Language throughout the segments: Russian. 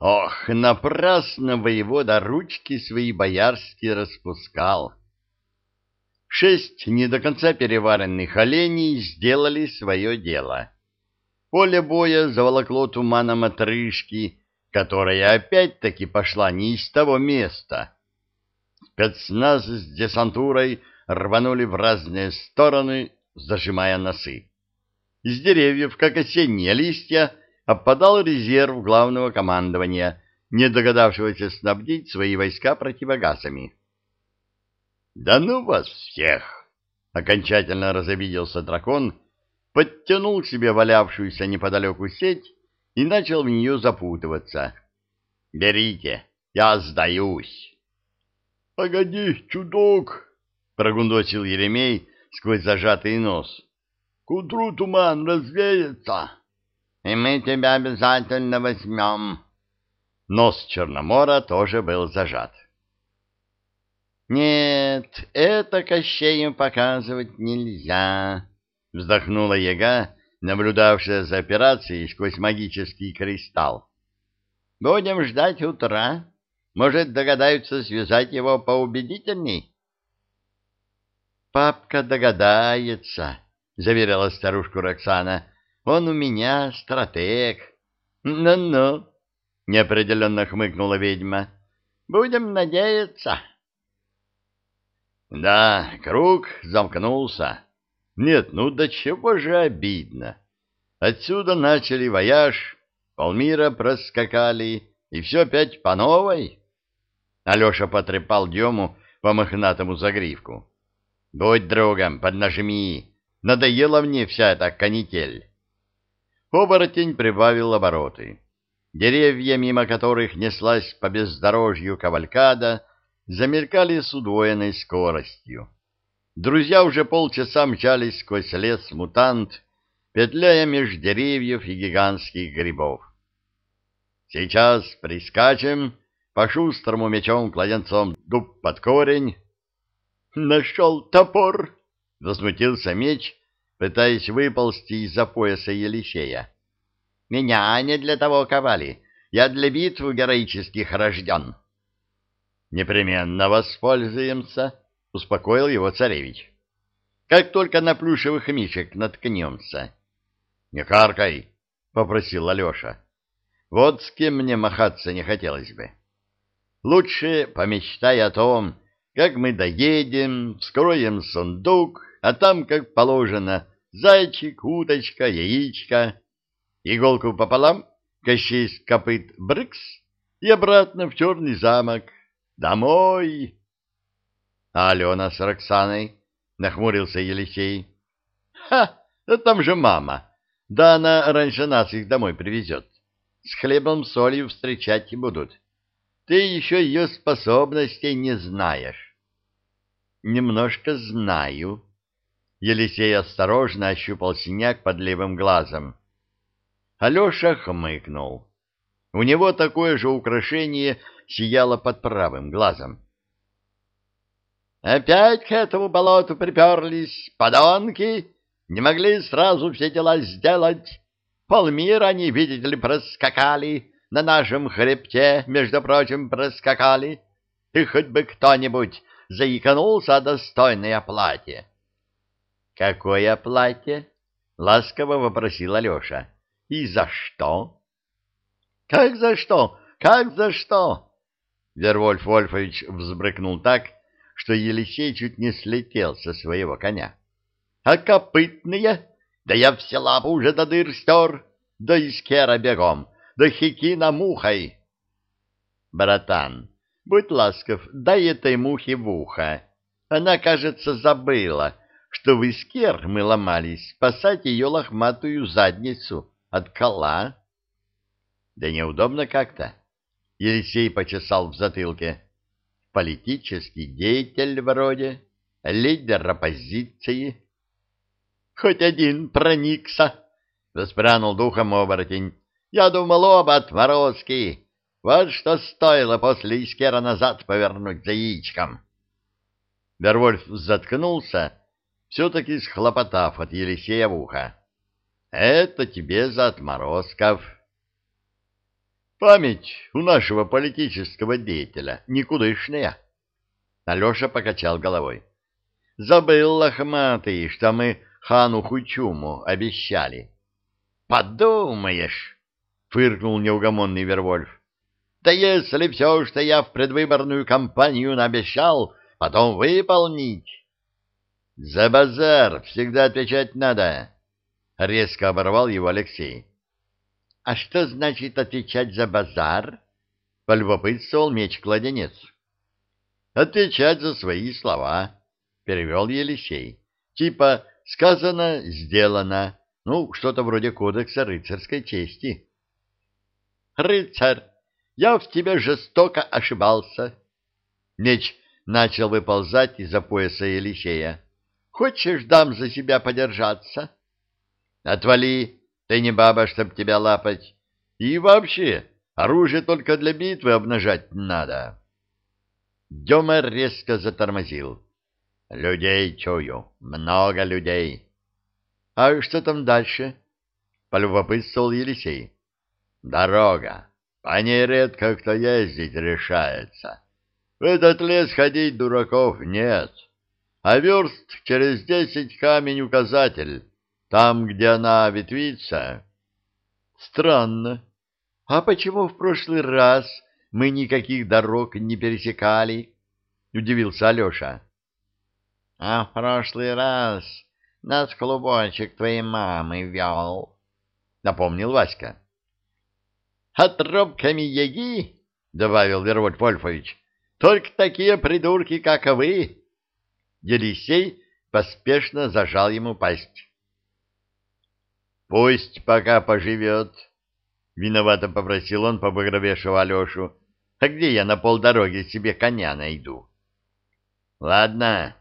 Ох, напрасно воевода ручки свои боярские распускал. Шесть не до конца переваренных оленей сделали свое дело. Поле боя заволокло туманом отрыжки, которая опять-таки пошла не из того места. Спецназ с десантурой рванули в разные стороны, зажимая носы. Из деревьев, как осенние листья, опадал резерв главного командования, не догадавшегося снабдить свои войска противогазами. «Да ну вас всех!» — окончательно разобиделся дракон, подтянул к себе валявшуюся неподалеку сеть и начал в нее запутываться. «Берите, я сдаюсь!» «Погоди, чудок!» — прогундосил Еремей сквозь зажатый нос. «К утру туман развеется!» И мы тебя обязательно возьмем. Нос Черномора тоже был зажат. «Нет, это Кощею показывать нельзя», — вздохнула яга, наблюдавшая за операцией сквозь магический кристалл. «Будем ждать утра. Может, догадаются связать его поубедительней?» «Папка догадается», — заверила старушку Роксана, — он у меня стратег. Ну-ну, неопределенно хмыкнула ведьма. Будем надеяться. Да, круг замкнулся. Нет, ну до чего же обидно. Отсюда начали вояж, полмира проскакали, и все опять по новой. Алеша потрепал Дему по мохнатому загривку. Будь другом, поднажми. Надоела мне вся эта канитель. Оборотень прибавил обороты. Деревья, мимо которых неслась по бездорожью кавалькада, замелькали с удвоенной скоростью. Друзья уже полчаса мчались сквозь лес-мутант, петляя меж деревьев и гигантских грибов. Сейчас прискачем, по шустрому мечом-кладенцом дуб под корень. «Нашел топор!» — возмутился меч, пытаясь выползти из-за пояса Елисея. — Меня не для того ковали. Я для битв героических рожден. — Непременно воспользуемся, — успокоил его царевич. — Как только на плюшевых мишек наткнемся. — Не каркай, — попросил Алеша. — Вот с кем мне махаться не хотелось бы. Лучше помечтай о том, как мы доедем, вскроем сундук, а там, как положено, зайчик, уточка, яичко, иголку пополам, Кощей с копыт брыкс и обратно в черный замок. Домой! А Алена с Роксаной? — нахмурился Елисей. — Ха! Да там же мама. Да она раньше нас их домой привезет. С хлебом солью встречать будут. Ты еще ее способностей не знаешь. — Немножко знаю, Елисей осторожно ощупал синяк под левым глазом. Алеша хмыкнул. У него такое же украшение сияло под правым глазом. «Опять к этому болоту приперлись, подонки! Не могли сразу все дела сделать. Полмира они, видите ли, проскакали, на нашем хребте, между прочим, проскакали. И хоть бы кто-нибудь заиканулся о достойной оплате. «Какое платье?» — ласково вопросил Алеша. «И за что?» «Как за что? Как за что?» Вервольф Вольфович взбрыкнул так, что Елисей чуть не слетел со своего коня. «А копытные? Да я все лапы уже до дыр стер, да искера бегом, да хикина мухой!» «Братан, будь ласков, дай этой мухе в ухо. Она, кажется, забыла, что в Искер мы ломались спасать ее лохматую задницу от кола. Да неудобно как-то. Елисей почесал в затылке. Политический деятель вроде, лидер оппозиции. Хоть один проникся, — воспрянул духом оборотень. Я думал, оба отморозки. Вот что стоило после Искера назад повернуть за яичком. Вервольф заткнулся все-таки схлопотав от Елисея в ухо. «Это тебе за отморозков». Память у нашего политического деятеля никудышная. Алеша покачал головой. Забыл лохматый, что мы хану Хучуму обещали. Подумаешь, фыркнул неугомонный Вервольф. Да если все, что я в предвыборную кампанию наобещал, потом выполнить. За базар всегда отвечать надо, резко оборвал его Алексей. А что значит отвечать за базар? полюбопытствовал меч-кладенец. Отвечать за свои слова, перевел Елисей. Типа сказано, сделано. Ну, что-то вроде кодекса рыцарской чести. Рыцарь, я в тебе жестоко ошибался. Меч начал выползать из-за пояса Елисея. Хочешь, дам за себя подержаться? Отвали, ты не баба, чтоб тебя лапать. И вообще, оружие только для битвы обнажать надо. Дема резко затормозил. Людей чую, много людей. А что там дальше? Полюбопытствовал Елисей. Дорога. По ней редко кто ездить решается. В этот лес ходить дураков нет. А верст через десять камень указатель. Там, где она ветвится. Странно. А почему в прошлый раз мы никаких дорог не пересекали? Удивился Алеша. А в прошлый раз нас клубочек твоей мамы вел, напомнил Васька. А тропками яги, — добавил Вервольд Вольфович, — только такие придурки, как вы. Елисей поспешно зажал ему пасть. — Пусть пока поживет, — виновато попросил он побагровевшего Алешу. — А где я на полдороги себе коня найду? — Ладно,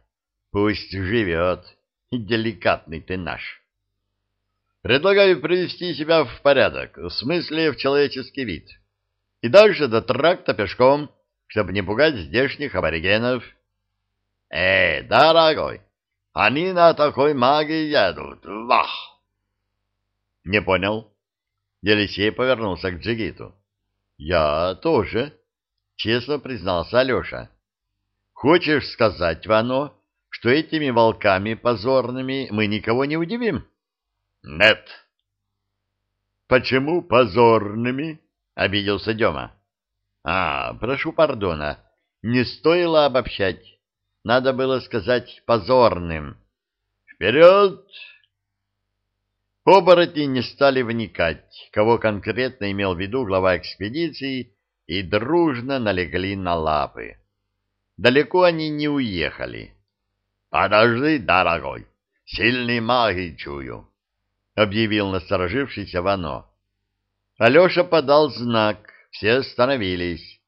пусть живет, деликатный ты наш. Предлагаю привести себя в порядок, в смысле в человеческий вид. И дальше до тракта пешком, чтобы не пугать здешних аборигенов. Эй, дорогой, они на такой магии едут, вах! Не понял. Елисей повернулся к Джигиту. Я тоже, честно признался Алеша. Хочешь сказать, Вано, что этими волками позорными мы никого не удивим? — нет. Почему позорными? Обиделся Дема. А, прошу пардона, не стоило обобщать. Надо было сказать позорным. Вперед! Оборотни не стали вникать, кого конкретно имел в виду глава экспедиции, и дружно налегли на лапы. Далеко они не уехали. — Подожди, дорогой, сильный маги чую объявил насторожившийся Вано. Алеша подал знак, все остановились.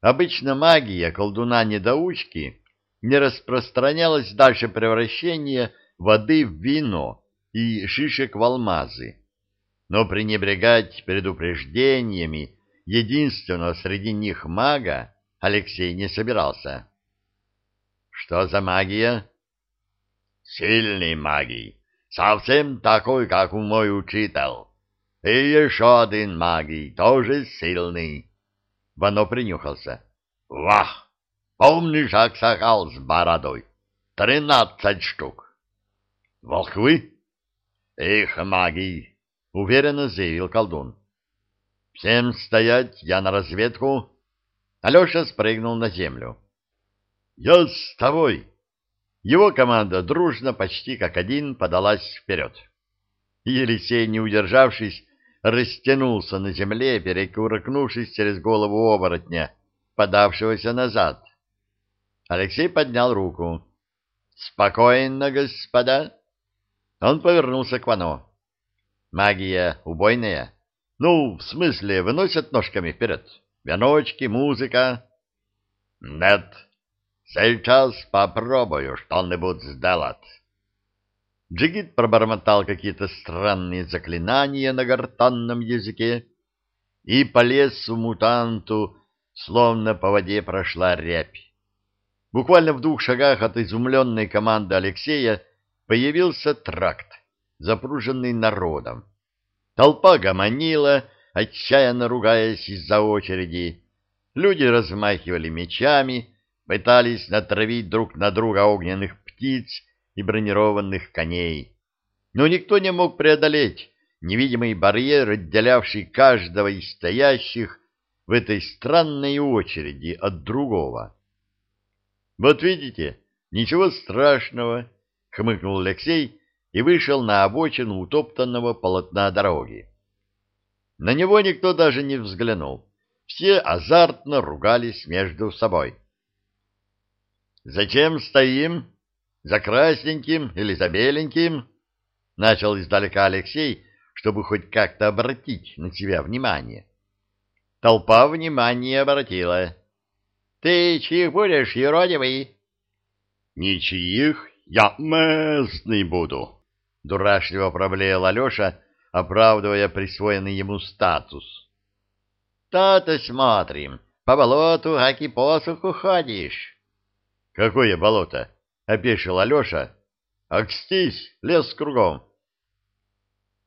Обычно магия колдуна-недоучки не распространялась дальше превращения воды в вино и шишек в алмазы. Но пренебрегать предупреждениями единственного среди них мага Алексей не собирался. «Что за магия?» «Сильный магий, совсем такой, как у мой учитель. И еще один магий, тоже сильный. Вано принюхался. Вах! Помнишь аксакал с бородой? Тринадцать штук. Волхвы? Их магий, уверенно заявил колдун. Всем стоять, я на разведку. Алеша спрыгнул на землю. Я с тобой, его команда дружно, почти как один, подалась вперед. Елисей, не удержавшись, растянулся на земле, перекуркнувшись через голову оборотня, подавшегося назад. Алексей поднял руку. «Спокойно, господа!» Он повернулся к Вано. «Магия убойная?» «Ну, в смысле, выносят ножками вперед? Веночки, музыка?» «Нет», Сейчас попробую что-нибудь сделать. Джигит пробормотал какие-то странные заклинания на гортанном языке и полез в мутанту, словно по воде прошла рябь. Буквально в двух шагах от изумленной команды Алексея появился тракт, запруженный народом. Толпа гомонила, отчаянно ругаясь из-за очереди. Люди размахивали мечами, пытались натравить друг на друга огненных птиц и бронированных коней. Но никто не мог преодолеть невидимый барьер, отделявший каждого из стоящих в этой странной очереди от другого. «Вот видите, ничего страшного», — хмыкнул Алексей и вышел на обочину утоптанного полотна дороги. На него никто даже не взглянул. Все азартно ругались между собой. «Зачем стоим? За красненьким или за беленьким?» Начал издалека Алексей, чтобы хоть как-то обратить на себя внимание. Толпа внимание обратила. «Ты чьих будешь, юродивый?» «Ничьих, я местный буду», — дурашливо проблеял Алеша, оправдывая присвоенный ему статус. «То-то смотрим, по болоту, аки посуху ходишь». «Какое болото?» — опешил Алеша. «Акстись, лес кругом».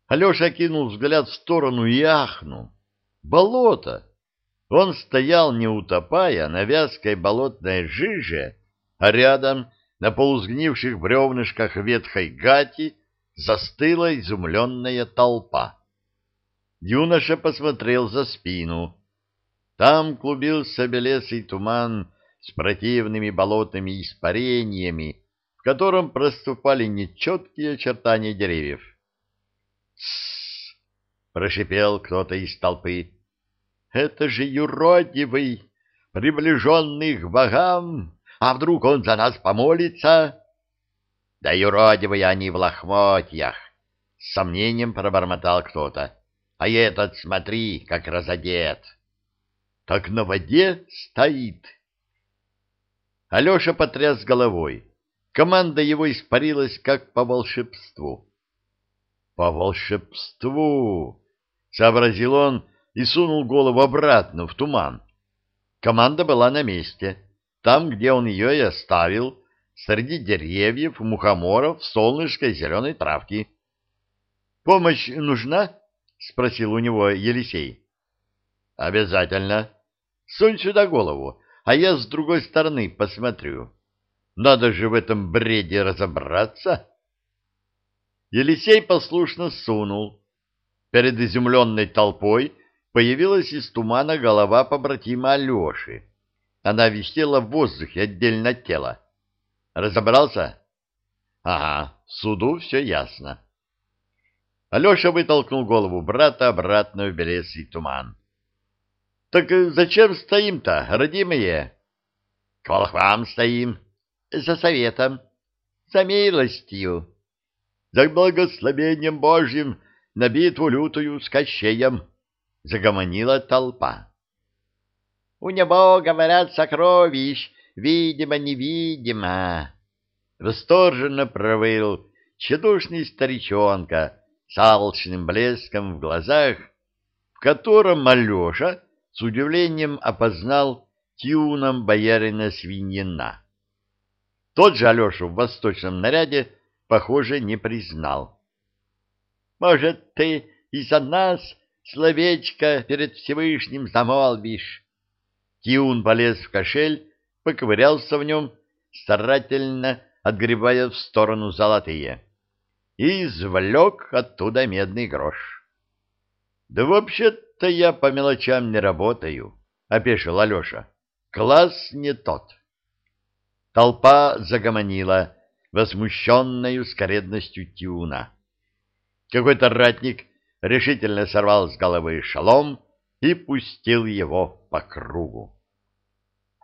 Алеша кинул взгляд в сторону и ахнул. «Болото!» Он стоял, не утопая, на вязкой болотной жиже, а рядом, на полузгнивших бревнышках ветхой гати, застыла изумленная толпа. Юноша посмотрел за спину. Там клубился белесый туман с противными болотными испарениями, в котором проступали нечеткие очертания деревьев. «Тссс!» — прошипел кто-то из толпы. «Это же юродивый, приближенный к богам! А вдруг он за нас помолится?» «Да юродивые они в лохмотьях!» — с сомнением пробормотал кто-то. «А этот, смотри, как разодет!» «Так на воде стоит!» Алеша потряс головой. Команда его испарилась, как по волшебству. «По волшебству!» — сообразил он и сунул голову обратно в туман. Команда была на месте, там, где он ее и оставил, среди деревьев, мухоморов, солнышка и зеленой травки. «Помощь нужна?» — спросил у него Елисей. «Обязательно. Сунь сюда голову, а я с другой стороны посмотрю. Надо же в этом бреде разобраться. Елисей послушно сунул. Перед изумленной толпой появилась из тумана голова побратима Алеши. Она висела в воздухе отдельно от тела. Разобрался? Ага, суду все ясно. Алеша вытолкнул голову брата обратно в белесый туман. — Так зачем стоим-то, родимые? — К волхвам стоим. — За советом. — За милостью. — За благословением Божьим на битву лютую с Кощеем. — загомонила толпа. — У него, говорят, сокровищ, видимо-невидимо. Восторженно провыл тщедушный старичонка с алчным блеском в глазах, в котором Алеша с удивлением опознал тюном боярина Свиньина. Тот же Алешу в восточном наряде, похоже, не признал. — Может, ты из-за нас словечко перед Всевышним замолвишь? Тиун полез в кошель, поковырялся в нем, старательно отгребая в сторону золотые, и извлек оттуда медный грош. — Да вообще «Да я по мелочам не работаю», — опешил Алеша. «Класс не тот». Толпа загомонила, возмущенную скоредностью тюна. Какой-то ратник решительно сорвал с головы шалом и пустил его по кругу.